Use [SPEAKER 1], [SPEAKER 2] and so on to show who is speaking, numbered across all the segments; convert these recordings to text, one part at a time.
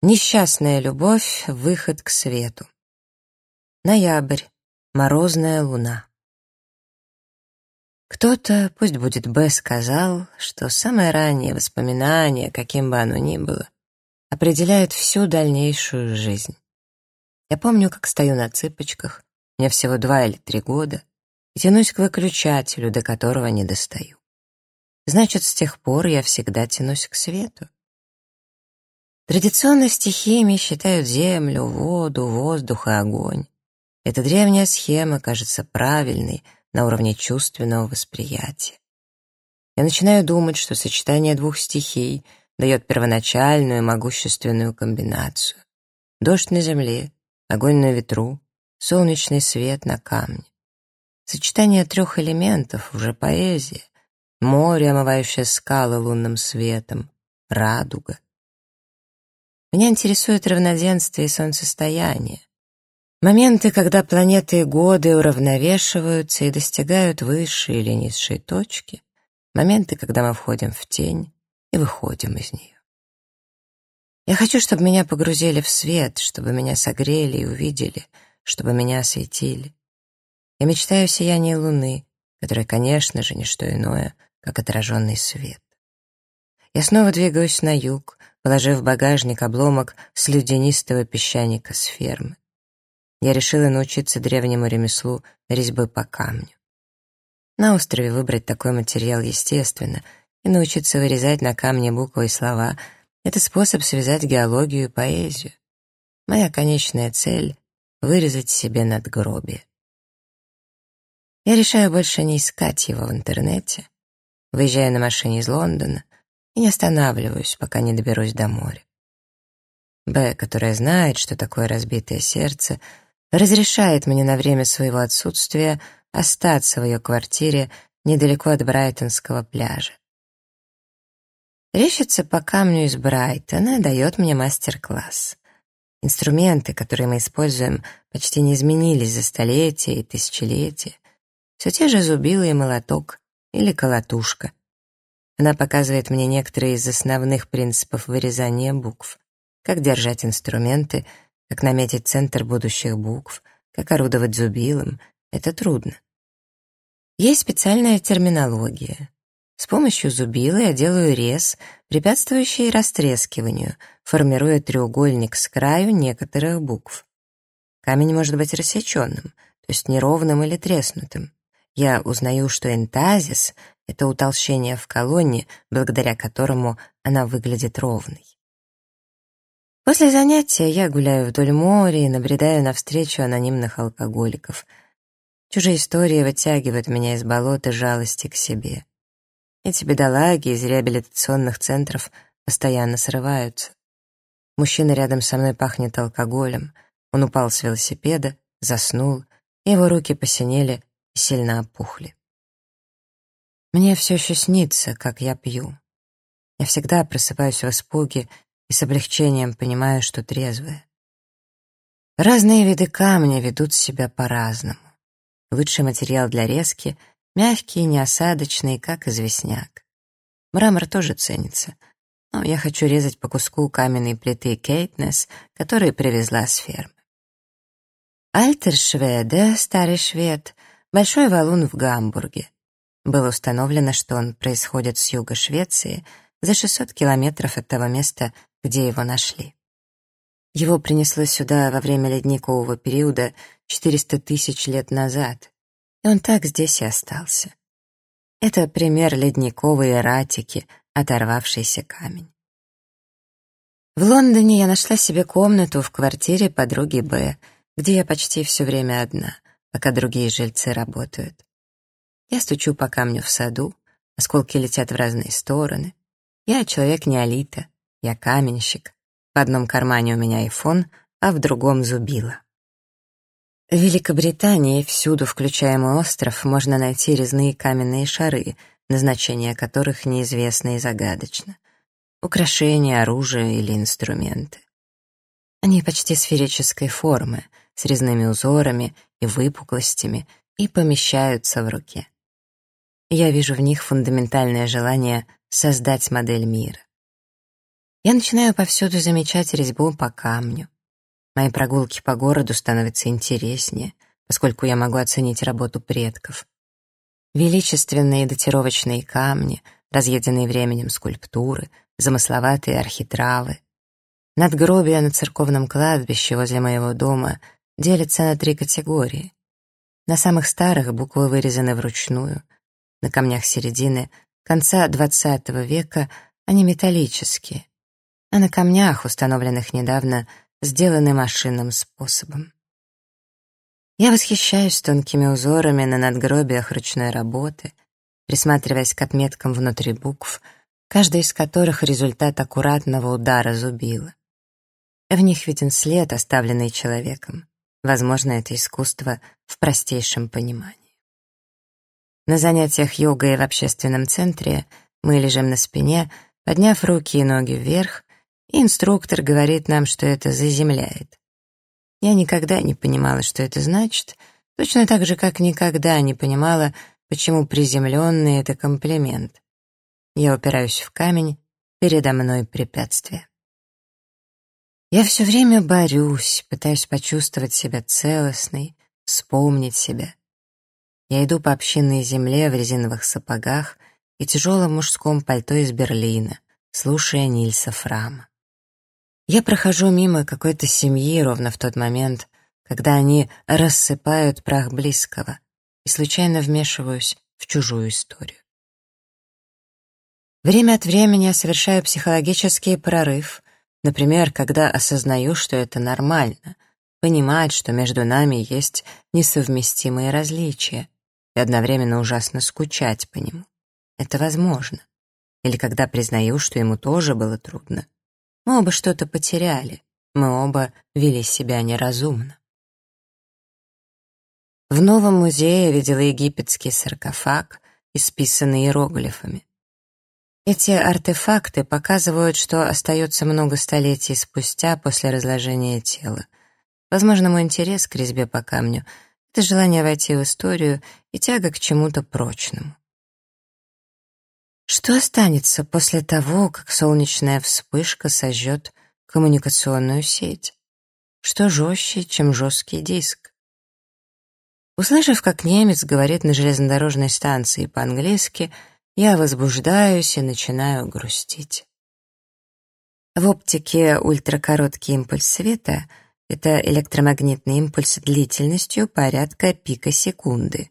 [SPEAKER 1] Несчастная любовь — выход к свету. Ноябрь. Морозная луна. Кто-то, пусть будет Б, сказал, что самое раннее воспоминание, каким бы оно ни было, определяет всю дальнейшую жизнь. Я помню, как стою на цыпочках, мне всего два или три года, и тянусь к выключателю, до которого не достаю. Значит, с тех пор я всегда тянусь к свету. Традиционно стихиями считают землю, воду, воздух и огонь. Эта древняя схема кажется правильной на уровне чувственного восприятия. Я начинаю думать, что сочетание двух стихий дает первоначальную могущественную комбинацию. Дождь на земле, огонь на ветру, солнечный свет на камне. Сочетание трех элементов — уже поэзия. Море, омывающее скалы лунным светом, радуга. Меня интересует равноденствие и солнцестояние. Моменты, когда планеты и годы уравновешиваются и достигают высшей или низшей точки. Моменты, когда мы входим в тень и выходим из нее. Я хочу, чтобы меня погрузили в свет, чтобы меня согрели и увидели, чтобы меня осветили. Я мечтаю о сиянии луны, которая, конечно же, не что иное, как отраженный свет. Я снова двигаюсь на юг, положив в багажник обломок слюдянистого песчаника с фермы. Я решила научиться древнему ремеслу резьбы по камню. На острове выбрать такой материал естественно, и научиться вырезать на камне буквы и слова — это способ связать геологию и поэзию. Моя конечная цель — вырезать себе надгробие. Я решаю больше не искать его в интернете. Выезжаю на машине из Лондона, и не останавливаюсь, пока не доберусь до моря. Б, которая знает, что такое разбитое сердце, разрешает мне на время своего отсутствия остаться в ее квартире недалеко от Брайтонского пляжа. Рещица по камню из Брайтона дает мне мастер-класс. Инструменты, которые мы используем, почти не изменились за столетия и тысячелетия. Все те же зубилы и молоток или колотушка, она показывает мне некоторые из основных принципов вырезания букв. Как держать инструменты, как наметить центр будущих букв, как орудовать зубилом. Это трудно. Есть специальная терминология. С помощью зубила я делаю рез, препятствующий растрескиванию, формируя треугольник с краю некоторых букв. Камень может быть рассеченным, то есть неровным или треснутым. Я узнаю, что энтазис это утолщение в колонне, благодаря которому она выглядит ровной. После занятия я гуляю вдоль моря и набредаю навстречу анонимных алкоголиков. Чужие истории вытягивают меня из болота жалости к себе. Эти бедолаги из реабилитационных центров постоянно срываются. Мужчина рядом со мной пахнет алкоголем. Он упал с велосипеда, заснул, его руки посинели и сильно опухли. Мне все еще снится, как я пью. Я всегда просыпаюсь в испуге и с облегчением понимаю, что трезвая. Разные виды камня ведут себя по-разному. Лучший материал для резки — мягкий, неосадочный, как известняк. Мрамор тоже ценится, но я хочу резать по куску каменной плиты Кейтнес, которые привезла с фермы. Альтершведе, старый швед, большой валун в Гамбурге. Было установлено, что он происходит с юга Швеции, за 600 километров от того места, где его нашли. Его принесло сюда во время ледникового периода 400 тысяч лет назад, и он так здесь и остался. Это пример ледниковой эратики, оторвавшийся камень. В Лондоне я нашла себе комнату в квартире подруги Б, где я почти все время одна, пока другие жильцы работают. Я стучу по камню в саду, осколки летят в разные стороны. Я человек неолита, я каменщик. В одном кармане у меня айфон, а в другом зубило. В Великобритании, всюду, включая мой остров, можно найти резные каменные шары, назначение которых неизвестно и загадочно. Украшения, оружие или инструменты. Они почти сферической формы, с резными узорами и выпуклостями, и помещаются в руке. Я вижу в них фундаментальное желание создать модель мира. Я начинаю повсюду замечать резьбу по камню. Мои прогулки по городу становятся интереснее, поскольку я могу оценить работу предков. Величественные датировочные камни, разъеденные временем скульптуры, замысловатые архитравы. Надгробия на церковном кладбище возле моего дома делятся на три категории. На самых старых буквы вырезаны вручную, на камнях середины, конца XX века они металлические, а на камнях, установленных недавно, сделаны машинным способом. Я восхищаюсь тонкими узорами на надгробиях ручной работы, присматриваясь к отметкам внутри букв, каждая из которых результат аккуратного удара зубила. В них виден след, оставленный человеком. Возможно, это искусство в простейшем понимании. На занятиях йогой в общественном центре мы лежим на спине, подняв руки и ноги вверх, и инструктор говорит нам, что это заземляет. Я никогда не понимала, что это значит, точно так же, как никогда не понимала, почему приземленный — это комплимент. Я упираюсь в камень, передо мной препятствие. Я все время борюсь, пытаюсь почувствовать себя целостной, вспомнить себя. Я иду по общинной земле в резиновых сапогах и тяжелом мужском пальто из Берлина, слушая Нильса Фрама. Я прохожу мимо какой-то семьи ровно в тот момент, когда они рассыпают прах близкого, и случайно вмешиваюсь в чужую историю. Время от времени я совершаю психологический прорыв, например, когда осознаю, что это нормально, понимать, что между нами есть несовместимые различия, и одновременно ужасно скучать по нему. Это возможно. Или когда признаю, что ему тоже было трудно, мы оба что-то потеряли, мы оба вели себя неразумно. В новом музее я видела египетский саркофаг, исписанный иероглифами. Эти артефакты показывают, что остается много столетий спустя после разложения тела. Возможно, мой интерес к резьбе по камню — это желание войти в историю и тяга к чему-то прочному. Что останется после того, как солнечная вспышка сожжет коммуникационную сеть? Что жестче, чем жесткий диск? Услышав, как немец говорит на железнодорожной станции по-английски, я возбуждаюсь и начинаю грустить. В оптике ультракороткий импульс света — это электромагнитный импульс длительностью порядка пика секунды.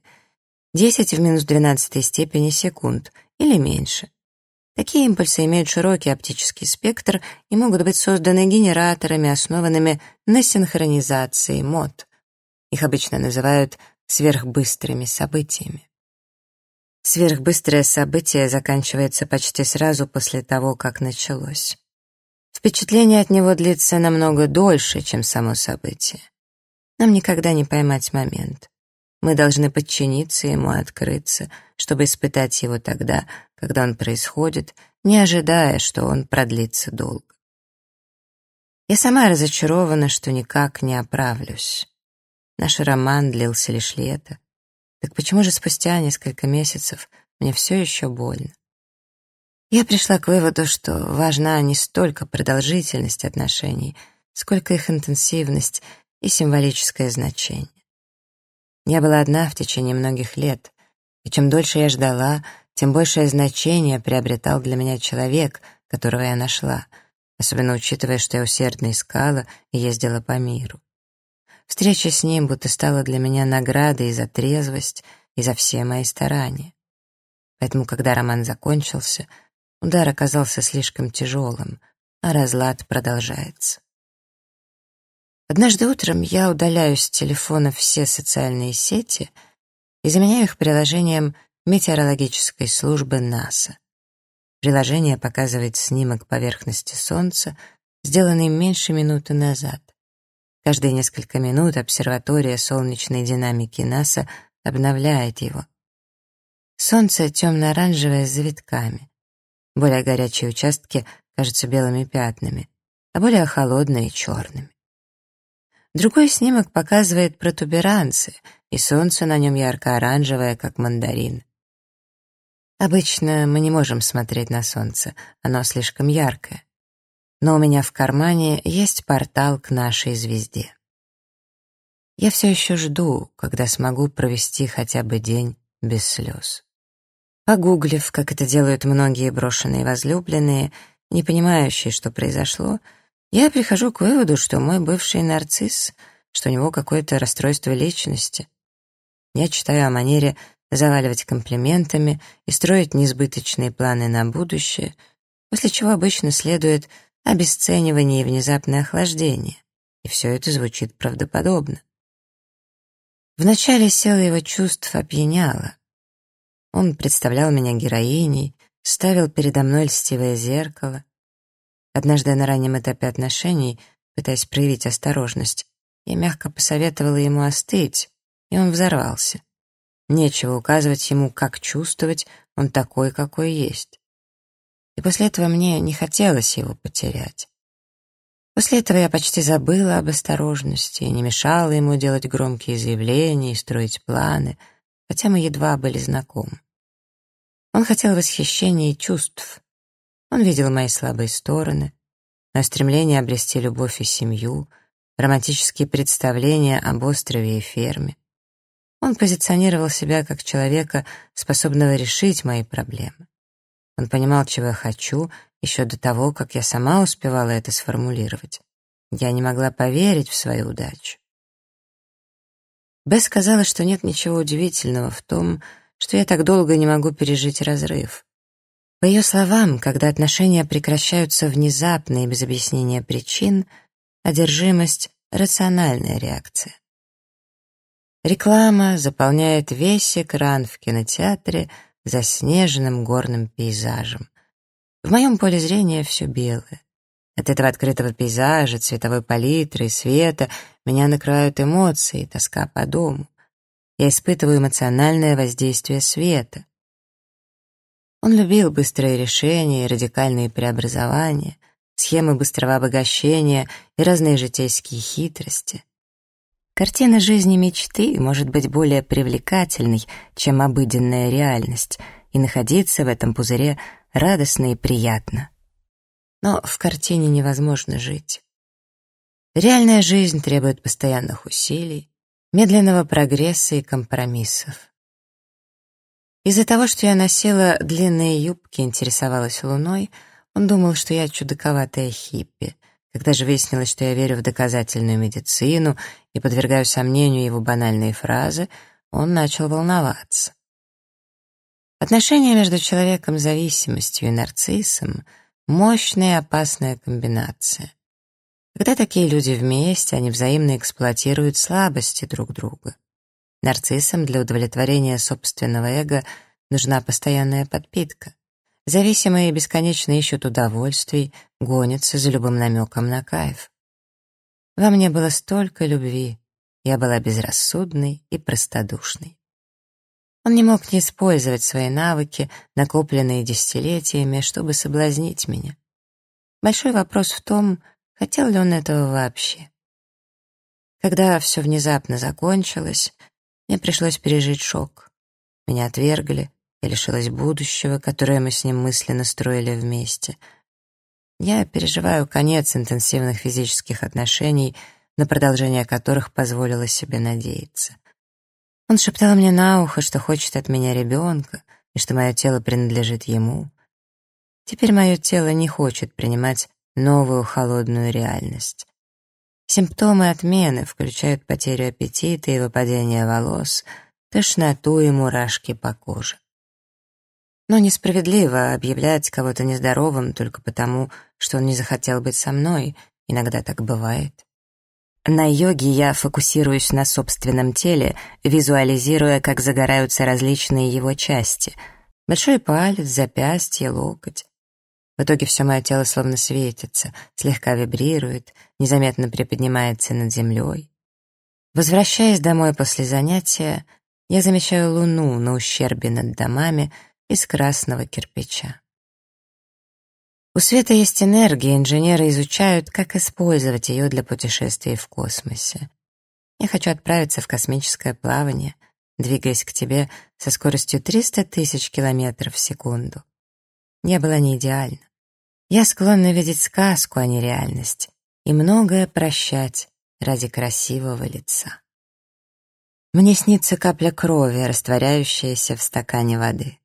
[SPEAKER 1] 10 в минус 12 степени секунд — или меньше. Такие импульсы имеют широкий оптический спектр и могут быть созданы генераторами, основанными на синхронизации мод. Их обычно называют сверхбыстрыми событиями. Сверхбыстрое событие заканчивается почти сразу после того, как началось. Впечатление от него длится намного дольше, чем само событие. Нам никогда не поймать момент. Мы должны подчиниться ему, открыться, чтобы испытать его тогда, когда он происходит, не ожидая, что он продлится долго. Я сама разочарована, что никак не оправлюсь. Наш роман длился лишь лето. Так почему же спустя несколько месяцев мне все еще больно? Я пришла к выводу, что важна не столько продолжительность отношений, сколько их интенсивность и символическое значение. Я была одна в течение многих лет, и чем дольше я ждала, тем большее значение приобретал для меня человек, которого я нашла, особенно учитывая, что я усердно искала и ездила по миру. Встреча с ним будто стала для меня наградой за трезвость и за все мои старания. Поэтому, когда роман закончился, удар оказался слишком тяжелым, а разлад продолжается. Однажды утром я удаляю с телефона все социальные сети и заменяю их приложением метеорологической службы НАСА. Приложение показывает снимок поверхности Солнца, сделанный меньше минуты назад. Каждые несколько минут обсерватория солнечной динамики НАСА обновляет его. Солнце темно-оранжевое с завитками. Более горячие участки кажутся белыми пятнами, а более холодные — черными. Другой снимок показывает протуберанцы, и солнце на нем ярко-оранжевое, как мандарин. Обычно мы не можем смотреть на солнце, оно слишком яркое. но у меня в кармане есть портал к нашей звезде. Я все еще жду, когда смогу провести хотя бы день без слез. Погуглив, как это делают многие брошенные возлюбленные, не понимающие, что произошло, я прихожу к выводу, что мой бывший нарцисс, что у него какое-то расстройство личности. Я читаю о манере заваливать комплиментами и строить несбыточные планы на будущее, после чего обычно следует обесценивание и внезапное охлаждение, и все это звучит правдоподобно. Вначале сила его чувств опьяняла. Он представлял меня героиней, ставил передо мной льстивое зеркало. Однажды на раннем этапе отношений, пытаясь проявить осторожность, я мягко посоветовала ему остыть, и он взорвался. Нечего указывать ему, как чувствовать, он такой, какой есть. И после этого мне не хотелось его потерять. После этого я почти забыла об осторожности не мешала ему делать громкие заявления и строить планы, хотя мы едва были знакомы. Он хотел восхищения и чувств. Он видел мои слабые стороны, мое стремление обрести любовь и семью, романтические представления об острове и ферме. Он позиционировал себя как человека, способного решить мои проблемы. Он понимал, чего я хочу еще до того, как я сама успевала это сформулировать. Я не могла поверить в свою удачу. Бесс сказала, что нет ничего удивительного в том, что я так долго не могу пережить разрыв. По ее словам, когда отношения прекращаются внезапно и без объяснения причин, одержимость — рациональная реакция. Реклама заполняет весь экран в кинотеатре заснеженным горным пейзажем. В моем поле зрения все белое. От этого открытого пейзажа, цветовой палитры и света меня накрывают эмоции, тоска по дому. Я испытываю эмоциональное воздействие света. Он любил быстрые решения и радикальные преобразования, схемы быстрого обогащения и разные житейские хитрости. Картина жизни мечты может быть более привлекательной, чем обыденная реальность, и находиться в этом пузыре радостно и приятно. Но в картине невозможно жить. Реальная жизнь требует постоянных усилий, медленного прогресса и компромиссов. Из-за того, что я носила длинные юбки и интересовалась луной, он думал, что я чудаковатая хиппи. Когда же выяснилось, что я верю в доказательную медицину и подвергаю сомнению его банальные фразы, он начал волноваться. Отношения между человеком зависимостью и нарциссом — мощная и опасная комбинация. Когда такие люди вместе, они взаимно эксплуатируют слабости друг друга. Нарциссам для удовлетворения собственного эго нужна постоянная подпитка. Зависимые бесконечно ищут удовольствий, гонятся за любым намеком на кайф. Во мне было столько любви, я была безрассудной и простодушной. Он не мог не использовать свои навыки, накопленные десятилетиями, чтобы соблазнить меня. Большой вопрос в том, хотел ли он этого вообще. Когда все внезапно закончилось, мне пришлось пережить шок. Меня отвергли, я лишилась будущего, которое мы с ним мысленно строили вместе. Я переживаю конец интенсивных физических отношений, на продолжение которых позволила себе надеяться. Он шептал мне на ухо, что хочет от меня ребенка и что мое тело принадлежит ему. Теперь мое тело не хочет принимать новую холодную реальность. Симптомы отмены включают потерю аппетита и выпадение волос, тошноту и мурашки по коже. Но несправедливо объявлять кого-то нездоровым только потому, что он не захотел быть со мной, иногда так бывает. На йоге я фокусируюсь на собственном теле, визуализируя, как загораются различные его части. Большой палец, запястье, локоть. В итоге все мое тело словно светится, слегка вибрирует, незаметно приподнимается над землей. Возвращаясь домой после занятия, я замечаю луну на ущербе над домами из красного кирпича. У света есть энергия, инженеры изучают, как использовать ее для путешествий в космосе. Я хочу отправиться в космическое плавание, двигаясь к тебе со скоростью 300 тысяч километров в секунду. Я была не идеальна. Я склонна видеть сказку, а не реальность, и многое прощать ради красивого лица. Мне снится капля крови, растворяющаяся в стакане воды.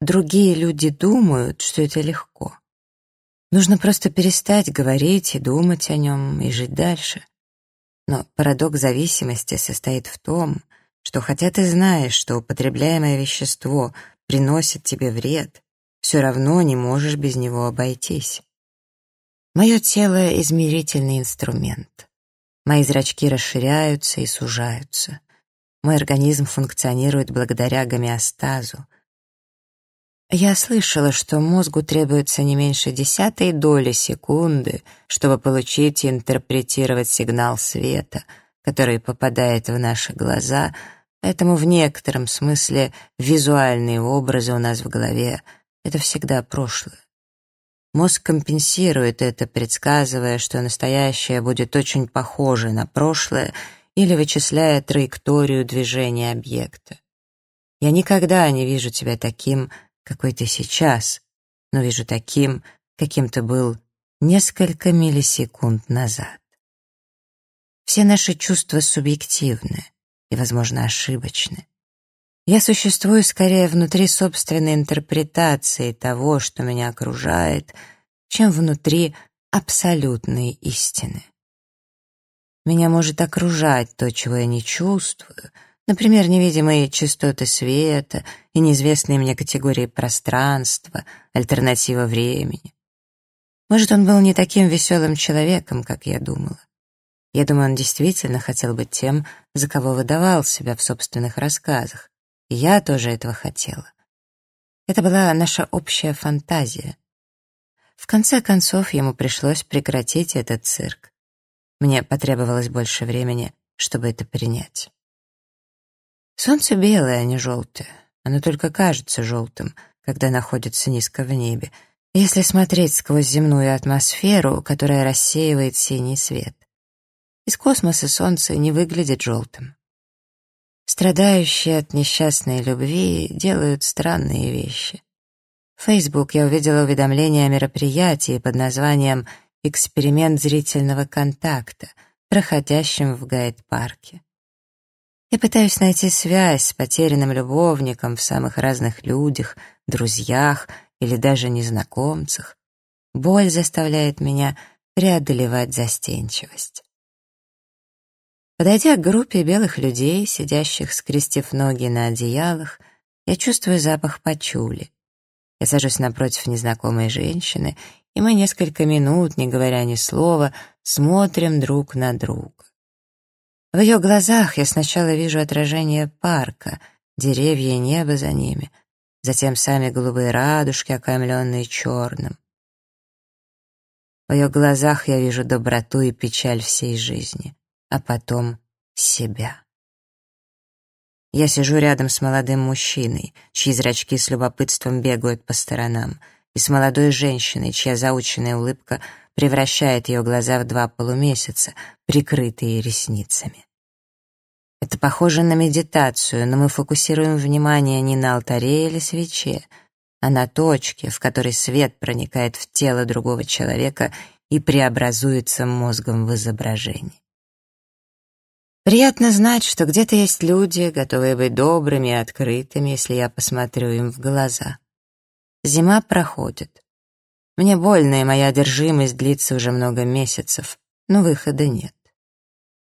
[SPEAKER 1] Другие люди думают, что это легко. Нужно просто перестать говорить и думать о нем, и жить дальше. Но парадокс зависимости состоит в том, что хотя ты знаешь, что употребляемое вещество приносит тебе вред, все равно не можешь без него обойтись. Мое тело — измерительный инструмент. Мои зрачки расширяются и сужаются. Мой организм функционирует благодаря гомеостазу. Я слышала, что мозгу требуется не меньше десятой доли секунды, чтобы получить и интерпретировать сигнал света, который попадает в наши глаза, поэтому в некотором смысле визуальные образы у нас в голове — это всегда прошлое. Мозг компенсирует это, предсказывая, что настоящее будет очень похоже на прошлое или вычисляя траекторию движения объекта. Я никогда не вижу тебя таким, какой ты сейчас, но вижу таким, каким ты был несколько миллисекунд назад. Все наши чувства субъективны и, возможно, ошибочны. Я существую скорее внутри собственной интерпретации того, что меня окружает, чем внутри абсолютной истины. Меня может окружать то, чего я не чувствую, например, невидимые частоты света и неизвестные мне категории пространства, альтернатива времени. Может, он был не таким веселым человеком, как я думала. Я думаю, он действительно хотел быть тем, за кого выдавал себя в собственных рассказах, я тоже этого хотела. Это была наша общая фантазия. В конце концов, ему пришлось прекратить этот цирк. Мне потребовалось больше времени, чтобы это принять. Солнце белое, а не желтое. Оно только кажется желтым, когда находится низко в небе, если смотреть сквозь земную атмосферу, которая рассеивает синий свет. Из космоса солнце не выглядит желтым. Страдающие от несчастной любви делают странные вещи. В Facebook я увидела уведомление о мероприятии под названием «Эксперимент зрительного контакта», проходящем в гайд-парке. Я пытаюсь найти связь с потерянным любовником в самых разных людях, друзьях или даже незнакомцах. Боль заставляет меня преодолевать застенчивость. Подойдя к группе белых людей, сидящих, скрестив ноги на одеялах, я чувствую запах пачули. Я сажусь напротив незнакомой женщины, и мы несколько минут, не говоря ни слова, смотрим друг на друга. В ее глазах я сначала вижу отражение парка, деревья и небо за ними, затем сами голубые радужки, окаймленные черным. В ее глазах я вижу доброту и печаль всей жизни а потом себя. Я сижу рядом с молодым мужчиной, чьи зрачки с любопытством бегают по сторонам, и с молодой женщиной, чья заученная улыбка превращает ее глаза в два полумесяца, прикрытые ресницами. Это похоже на медитацию, но мы фокусируем внимание не на алтаре или свече, а на точке, в которой свет проникает в тело другого человека и преобразуется мозгом в изображении. Приятно знать, что где-то есть люди, готовые быть добрыми и открытыми, если я посмотрю им в глаза. Зима проходит. Мне больно, и моя одержимость длится уже много месяцев, но выхода нет.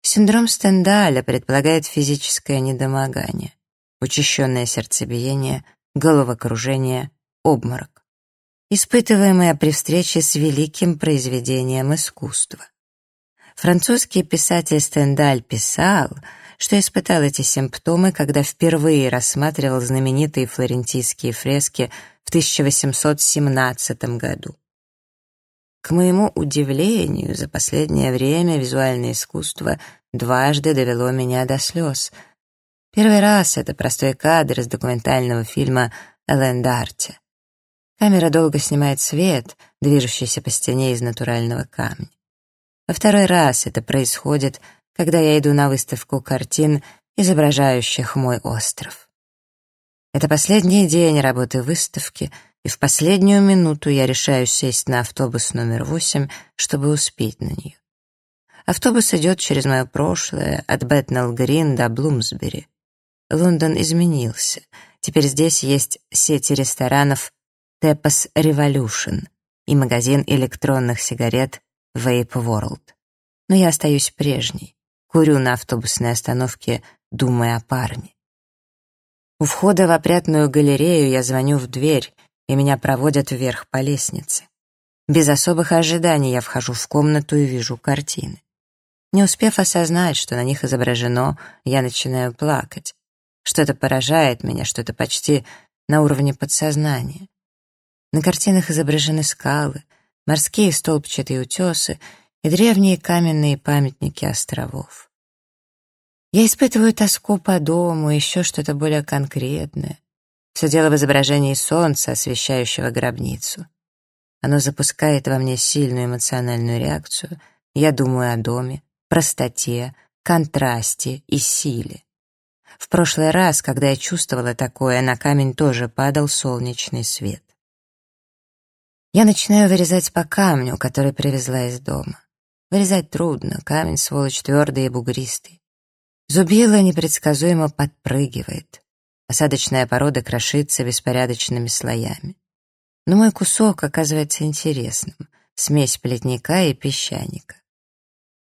[SPEAKER 1] Синдром Стендаля предполагает физическое недомогание, учащенное сердцебиение, головокружение, обморок, испытываемое при встрече с великим произведением искусства. Французский писатель Стендаль писал, что испытал эти симптомы, когда впервые рассматривал знаменитые флорентийские фрески в 1817 году. К моему удивлению, за последнее время визуальное искусство дважды довело меня до слез. Первый раз это простой кадр из документального фильма «Элен Дарти». Камера долго снимает свет, движущийся по стене из натурального камня. Во второй раз это происходит, когда я иду на выставку картин, изображающих мой остров. Это последний день работы выставки, и в последнюю минуту я решаюсь сесть на автобус номер восемь, чтобы успеть на нее. Автобус идет через мое прошлое, от Бэтнелл-Грин до Блумсбери. Лондон изменился. Теперь здесь есть сети ресторанов Teppas Revolution и магазин электронных сигарет Vape World. Но я остаюсь прежней. Курю на автобусной остановке, думая о парне. У входа в опрятную галерею я звоню в дверь, и меня проводят вверх по лестнице. Без особых ожиданий я вхожу в комнату и вижу картины. Не успев осознать, что на них изображено, я начинаю плакать. Что-то поражает меня, что-то почти на уровне подсознания. На картинах изображены скалы, морские столбчатые утесы и древние каменные памятники островов. Я испытываю тоску по дому, еще что-то более конкретное. Все дело в изображении солнца, освещающего гробницу. Оно запускает во мне сильную эмоциональную реакцию. Я думаю о доме, простоте, контрасте и силе. В прошлый раз, когда я чувствовала такое, на камень тоже падал солнечный свет. Я начинаю вырезать по камню, который привезла из дома. Вырезать трудно, камень, сволочь, твердый и бугристый. Зубила непредсказуемо подпрыгивает. Осадочная порода крошится беспорядочными слоями. Но мой кусок оказывается интересным — смесь плетника и песчаника.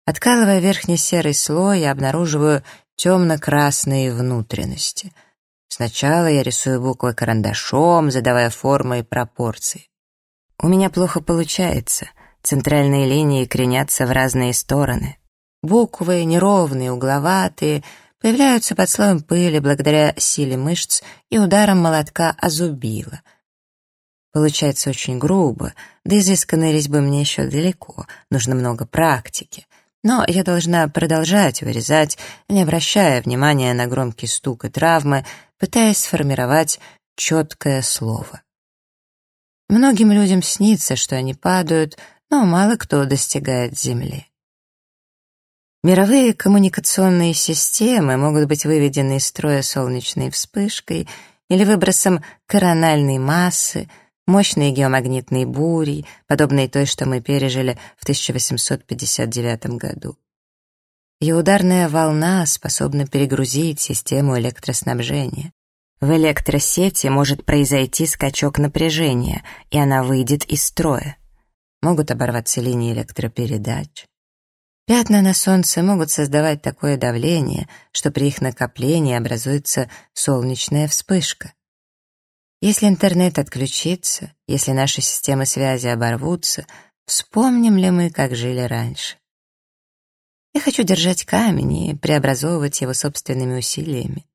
[SPEAKER 1] Откалывая верхний серый слой, я обнаруживаю темно-красные внутренности. Сначала я рисую буквы карандашом, задавая формы и пропорции. У меня плохо получается. Центральные линии кренятся в разные стороны. Буквы неровные, угловатые — появляются под слоем пыли благодаря силе мышц и ударам молотка о зубило. Получается очень грубо, до изысканной резьбы мне еще далеко, нужно много практики. Но я должна продолжать вырезать, не обращая внимания на громкий стук и травмы, пытаясь сформировать четкое слово. Многим людям снится, что они падают, но мало кто достигает земли. Мировые коммуникационные системы могут быть выведены из строя солнечной вспышкой или выбросом корональной массы, мощной геомагнитной бурей, подобной той, что мы пережили в 1859 году. И ударная волна способна перегрузить систему электроснабжения. В электросети может произойти скачок напряжения, и она выйдет из строя. Могут оборваться линии электропередач. Пятна на солнце могут создавать такое давление, что при их накоплении образуется солнечная вспышка. Если интернет отключится, если наши системы связи оборвутся, вспомним ли мы, как жили раньше? Я хочу держать камень и преобразовывать его собственными усилиями.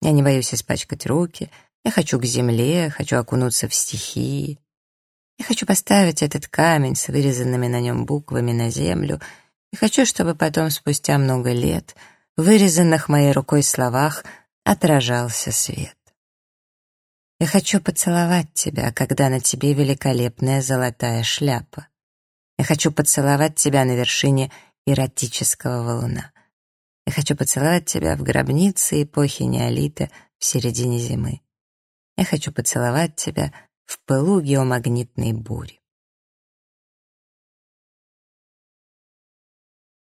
[SPEAKER 1] Я не боюсь испачкать руки, я хочу к земле, хочу окунуться в стихии. Я хочу поставить этот камень с вырезанными на нем буквами на землю — и хочу, чтобы потом, спустя много лет, в вырезанных моей рукой словах отражался свет. Я хочу поцеловать тебя, когда на тебе великолепная золотая шляпа. Я хочу поцеловать тебя на вершине эротического валуна. Я хочу поцеловать тебя в гробнице эпохи неолита в середине зимы. Я хочу поцеловать тебя в пылу геомагнитной бури.